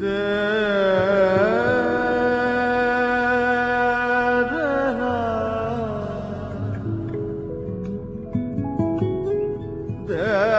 da da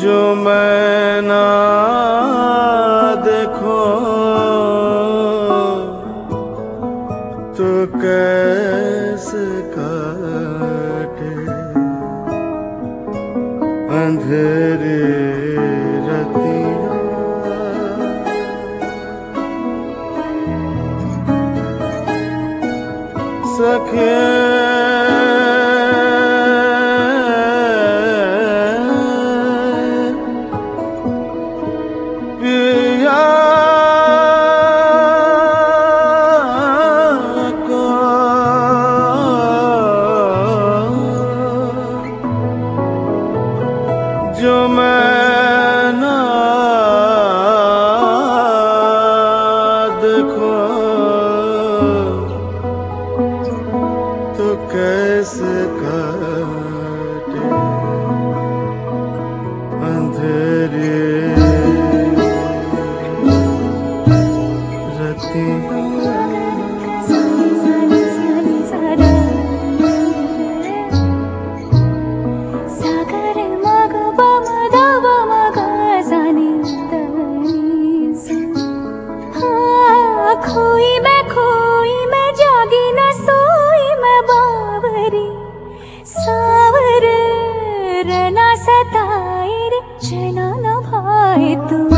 जो मैं ना देखो। तो कैसे काटे अंधेरे रतिया। सखे जागी न मैं बावरी सावर रना सताए रे जना न भाए तुम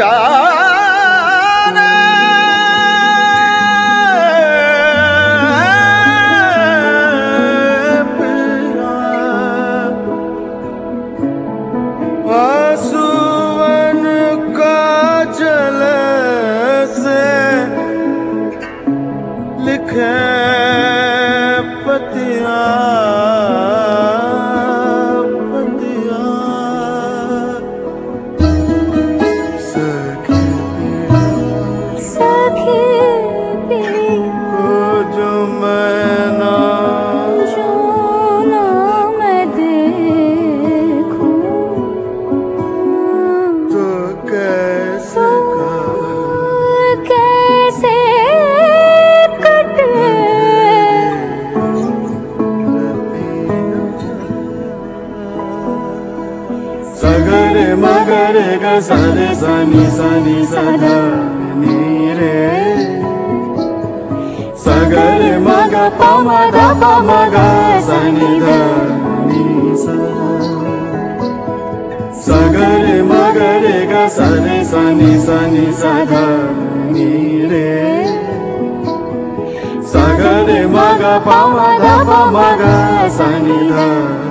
राजा सगरे मगरे ग सरे सनि सनि सदा रे सगरे मग पम द पम ग सनि सा सगरे मगरे ग सरे सनि सनि सदा रे सगरे मग पम द पम ग सनि नी